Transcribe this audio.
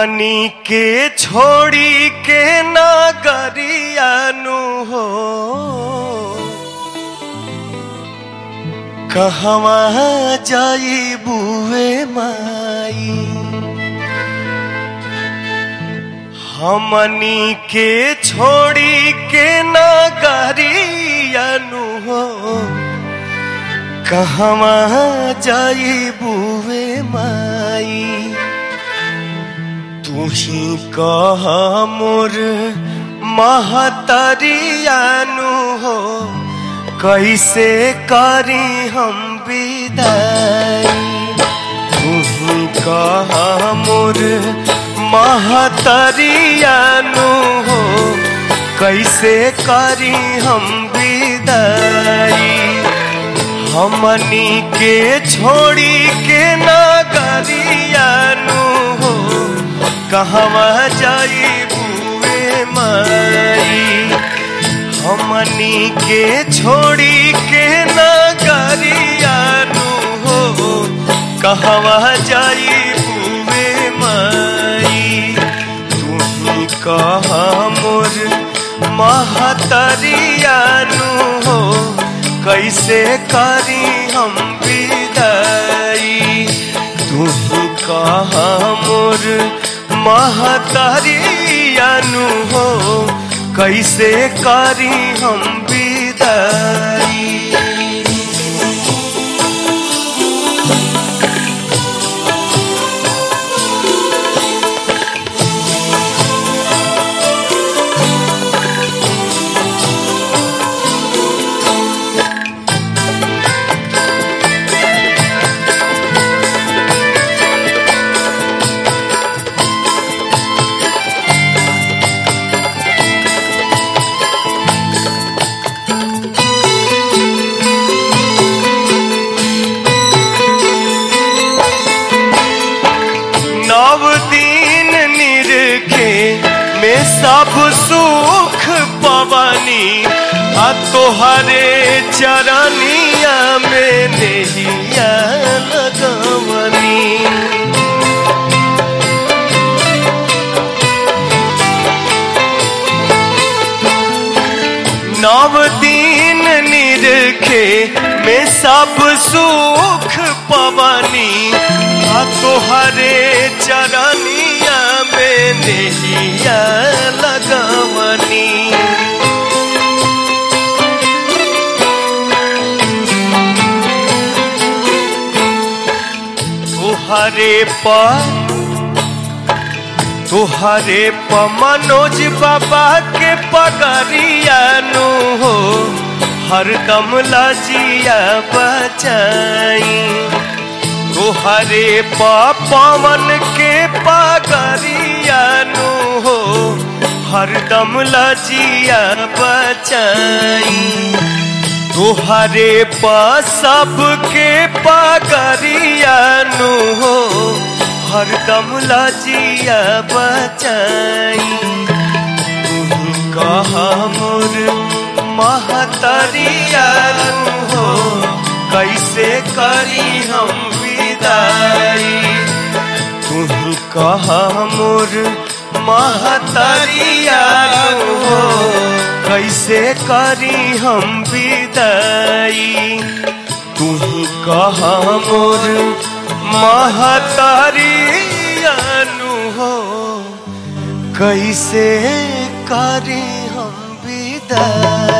पानी के छोड़ी के नागरियानु हो। कहवा जाई बुए माई। हमनी के छोड़ी के नागरियानु हो। कहवा जाई बुए माई। तू ही कह मोर महतरियानु हो, कैसे करी हम विदाई? तू ही कह मोर महतरियानु हो, कैसे करी हम विदाई? हमनी के छोड़ी के नागरियानु हो, कहवा जाई बुए माई। हमनी के छोड़ी के नागरियानु हो, कहवा जाई बुए माई। तू ही कह मोर महतरियानु हो, कैसे करी हम विदाई। तू ही कह मोर महतरियानु हो। कैसे करी हम विदाई? सब सुख पवनी तोहरे चरनिया में लगवनी। नव दिन निरखे में सब सुख पवनी तोहरे चरनिया नहिया लगवनी। तुहरे तुहरे प मनोज बाबा के पगरियानु हो हरदम लजिया बचाई तुहरे प पवन के हो हरदम लजिया बचाई। तुहरे प सबके पगरियानु हो, हर हरदम लजिया बचाई। कह मोर महतरियानु हो, कैसे करी हम विदाई? तुम कह मोर महतरियानु हो कैसे करी हम विदाई? तू ही कह मोर महतरिया हो, कैसे करी हम विदाई?